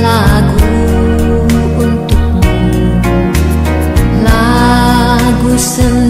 Lagu untukmu. Lagu sendiri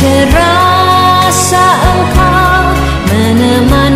Serasa engkau menemani